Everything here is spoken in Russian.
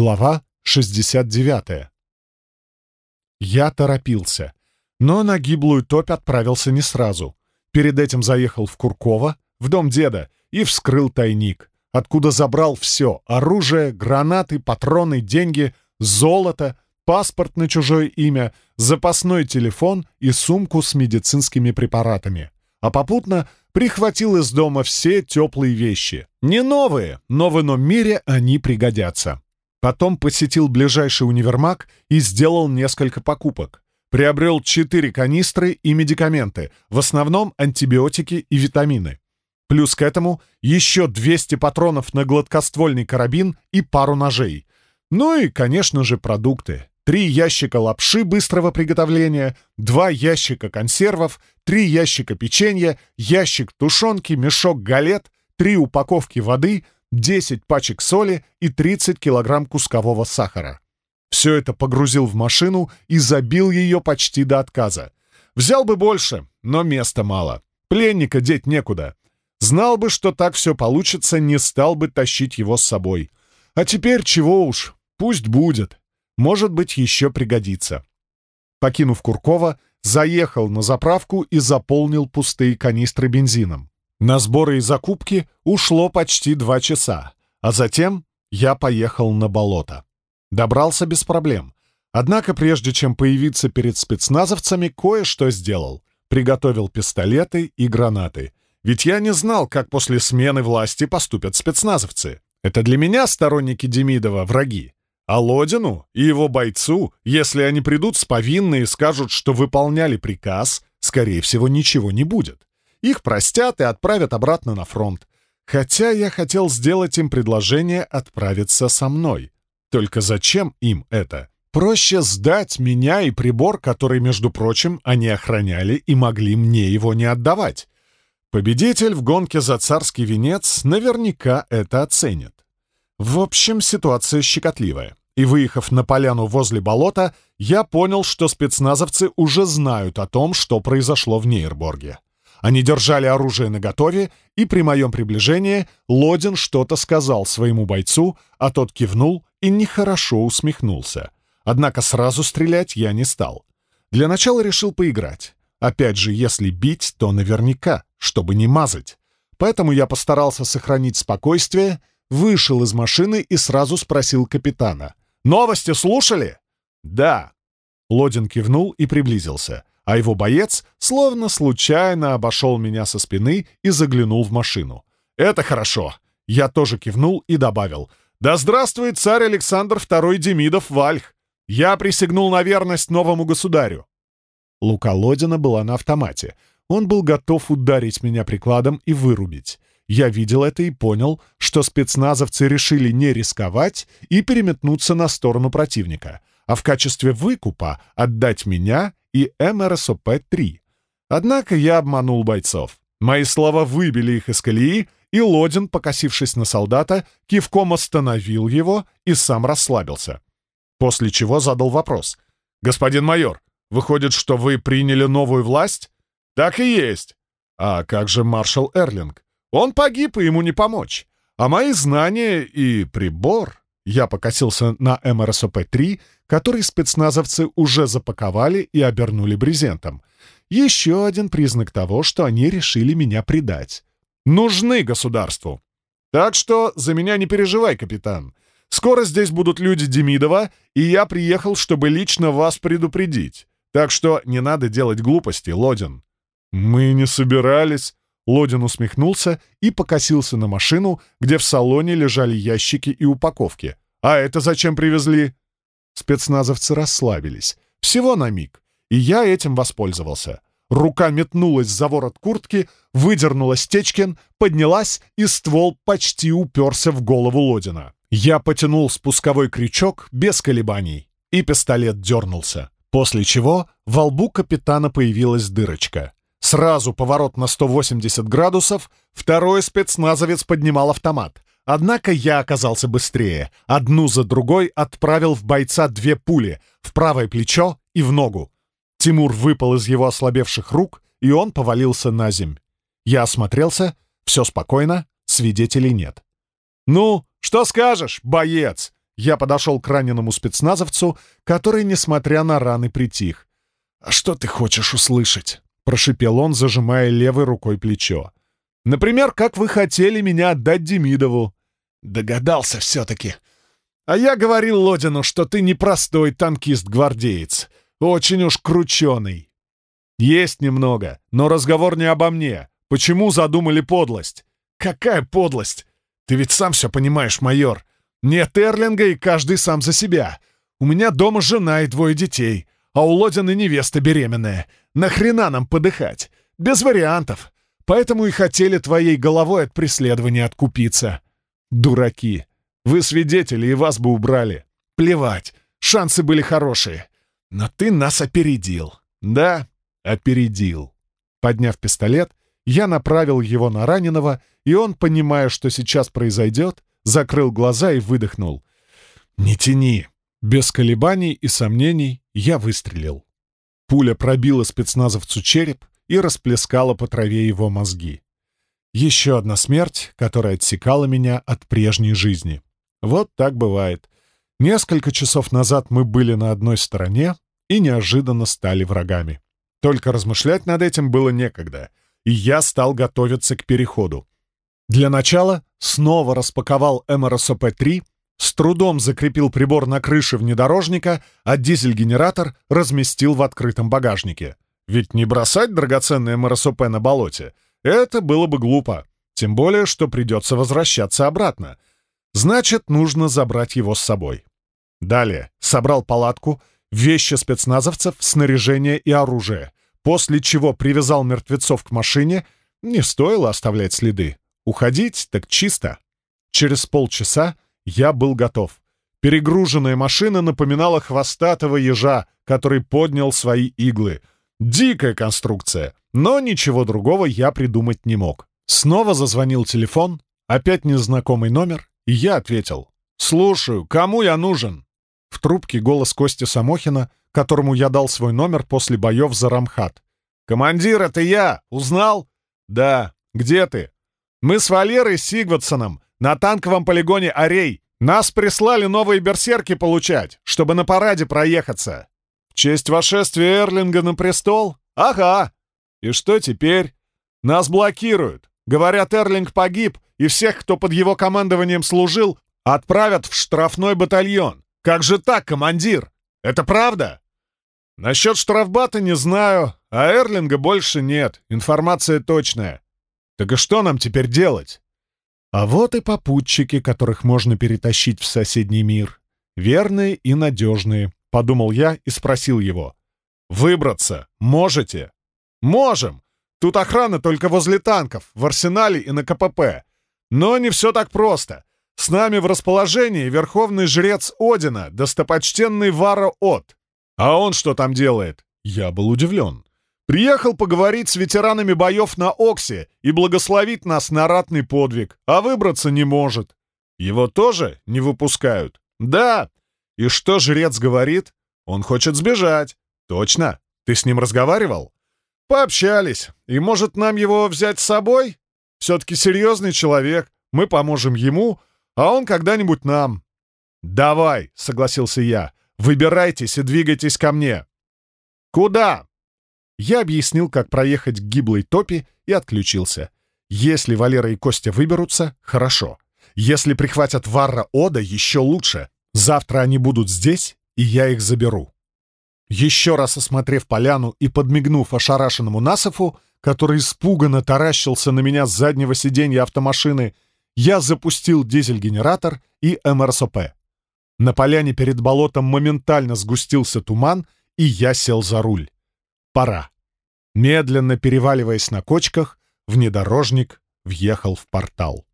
Глава 69. Я торопился, но на гиблую топь отправился не сразу. Перед этим заехал в Курково, в дом деда, и вскрыл тайник, откуда забрал все — оружие, гранаты, патроны, деньги, золото, паспорт на чужое имя, запасной телефон и сумку с медицинскими препаратами. А попутно прихватил из дома все теплые вещи. Не новые, но в ином мире они пригодятся. Потом посетил ближайший универмаг и сделал несколько покупок. Приобрел четыре канистры и медикаменты, в основном антибиотики и витамины. Плюс к этому еще 200 патронов на гладкоствольный карабин и пару ножей. Ну и, конечно же, продукты. Три ящика лапши быстрого приготовления, два ящика консервов, три ящика печенья, ящик тушенки, мешок галет, три упаковки воды — 10 пачек соли и 30 килограмм кускового сахара. Все это погрузил в машину и забил ее почти до отказа. Взял бы больше, но места мало. Пленника деть некуда. Знал бы, что так все получится, не стал бы тащить его с собой. А теперь чего уж, пусть будет. Может быть, еще пригодится. Покинув Куркова, заехал на заправку и заполнил пустые канистры бензином. На сборы и закупки ушло почти два часа, а затем я поехал на болото. Добрался без проблем. Однако прежде чем появиться перед спецназовцами, кое-что сделал. Приготовил пистолеты и гранаты. Ведь я не знал, как после смены власти поступят спецназовцы. Это для меня сторонники Демидова враги. А Лодину и его бойцу, если они придут с повинной и скажут, что выполняли приказ, скорее всего, ничего не будет. Их простят и отправят обратно на фронт. Хотя я хотел сделать им предложение отправиться со мной. Только зачем им это? Проще сдать меня и прибор, который, между прочим, они охраняли и могли мне его не отдавать. Победитель в гонке за царский венец наверняка это оценит. В общем, ситуация щекотливая. И выехав на поляну возле болота, я понял, что спецназовцы уже знают о том, что произошло в Нейрборге. Они держали оружие наготове, и при моем приближении Лодин что-то сказал своему бойцу, а тот кивнул и нехорошо усмехнулся. Однако сразу стрелять я не стал. Для начала решил поиграть. Опять же, если бить, то наверняка, чтобы не мазать. Поэтому я постарался сохранить спокойствие, вышел из машины и сразу спросил капитана. «Новости слушали?» «Да». Лодин кивнул и приблизился а его боец словно случайно обошел меня со спины и заглянул в машину. «Это хорошо!» Я тоже кивнул и добавил. «Да здравствует царь Александр II Демидов Вальх! Я присягнул на верность новому государю!» Лука Лодина была на автомате. Он был готов ударить меня прикладом и вырубить. Я видел это и понял, что спецназовцы решили не рисковать и переметнуться на сторону противника, а в качестве выкупа отдать меня и МРСОП-3. Однако я обманул бойцов. Мои слова выбили их из колеи, и Лодин, покосившись на солдата, кивком остановил его и сам расслабился. После чего задал вопрос. «Господин майор, выходит, что вы приняли новую власть?» «Так и есть». «А как же маршал Эрлинг? Он погиб, и ему не помочь. А мои знания и прибор...» Я покосился на МРСОП-3, который спецназовцы уже запаковали и обернули брезентом. Еще один признак того, что они решили меня предать. Нужны государству. Так что за меня не переживай, капитан. Скоро здесь будут люди Демидова, и я приехал, чтобы лично вас предупредить. Так что не надо делать глупости, Лодин». «Мы не собирались». Лодин усмехнулся и покосился на машину, где в салоне лежали ящики и упаковки. «А это зачем привезли?» Спецназовцы расслабились. Всего на миг. И я этим воспользовался. Рука метнулась за ворот куртки, выдернула Стечкин, поднялась, и ствол почти уперся в голову Лодина. Я потянул спусковой крючок без колебаний, и пистолет дернулся. После чего во лбу капитана появилась дырочка. Сразу поворот на 180 градусов, второй спецназовец поднимал автомат. Однако я оказался быстрее. Одну за другой отправил в бойца две пули — в правое плечо и в ногу. Тимур выпал из его ослабевших рук, и он повалился на земь. Я осмотрелся, все спокойно, свидетелей нет. «Ну, что скажешь, боец?» Я подошел к раненому спецназовцу, который, несмотря на раны, притих. «А что ты хочешь услышать?» — прошипел он, зажимая левой рукой плечо. «Например, как вы хотели меня отдать Демидову?» «Догадался все-таки. А я говорил Лодину, что ты непростой танкист-гвардеец, очень уж крученый». «Есть немного, но разговор не обо мне. Почему задумали подлость?» «Какая подлость? Ты ведь сам все понимаешь, майор. Нет Эрлинга, и каждый сам за себя. У меня дома жена и двое детей, а у Лодины невеста беременная. Нахрена нам подыхать? Без вариантов. Поэтому и хотели твоей головой от преследования откупиться. Дураки. Вы свидетели, и вас бы убрали. Плевать, шансы были хорошие. Но ты нас опередил. Да, опередил. Подняв пистолет, я направил его на раненого, и он, понимая, что сейчас произойдет, закрыл глаза и выдохнул. «Не тяни!» Без колебаний и сомнений я выстрелил. Пуля пробила спецназовцу череп и расплескала по траве его мозги. Еще одна смерть, которая отсекала меня от прежней жизни. Вот так бывает. Несколько часов назад мы были на одной стороне и неожиданно стали врагами. Только размышлять над этим было некогда — и я стал готовиться к переходу. Для начала снова распаковал МРСП-3, с трудом закрепил прибор на крыше внедорожника, а дизель-генератор разместил в открытом багажнике. Ведь не бросать драгоценное МРСП на болоте — это было бы глупо, тем более, что придется возвращаться обратно. Значит, нужно забрать его с собой. Далее собрал палатку, вещи спецназовцев, снаряжение и оружие после чего привязал мертвецов к машине. Не стоило оставлять следы. Уходить так чисто. Через полчаса я был готов. Перегруженная машина напоминала хвостатого ежа, который поднял свои иглы. Дикая конструкция, но ничего другого я придумать не мог. Снова зазвонил телефон, опять незнакомый номер, и я ответил. «Слушаю, кому я нужен?» В трубке голос Кости Самохина, которому я дал свой номер после боев за Рамхат. «Командир, это я! Узнал?» «Да. Где ты?» «Мы с Валерой Сигвардсоном на танковом полигоне Арей. Нас прислали новые берсерки получать, чтобы на параде проехаться». «В честь вошествия Эрлинга на престол?» «Ага. И что теперь?» «Нас блокируют. Говорят, Эрлинг погиб, и всех, кто под его командованием служил, отправят в штрафной батальон. Как же так, командир? Это правда?» «Насчет штрафбата не знаю, а Эрлинга больше нет, информация точная. Так и что нам теперь делать?» А вот и попутчики, которых можно перетащить в соседний мир. Верные и надежные, — подумал я и спросил его. «Выбраться можете?» «Можем! Тут охрана только возле танков, в арсенале и на КПП. Но не все так просто. С нами в расположении верховный жрец Одина, достопочтенный Вара От. «А он что там делает?» Я был удивлен. «Приехал поговорить с ветеранами боев на Оксе и благословить нас на ратный подвиг, а выбраться не может. Его тоже не выпускают?» «Да!» «И что жрец говорит?» «Он хочет сбежать». «Точно? Ты с ним разговаривал?» «Пообщались. И может нам его взять с собой? Все-таки серьезный человек. Мы поможем ему, а он когда-нибудь нам». «Давай», — согласился я. Выбирайтесь и двигайтесь ко мне!» «Куда?» Я объяснил, как проехать к гиблой топе и отключился. Если Валера и Костя выберутся, хорошо. Если прихватят Варра Ода, еще лучше. Завтра они будут здесь, и я их заберу. Еще раз осмотрев поляну и подмигнув ошарашенному Насофу, который испуганно таращился на меня с заднего сиденья автомашины, я запустил дизель-генератор и МРСОП. На поляне перед болотом моментально сгустился туман, и я сел за руль. Пора. Медленно переваливаясь на кочках, внедорожник въехал в портал.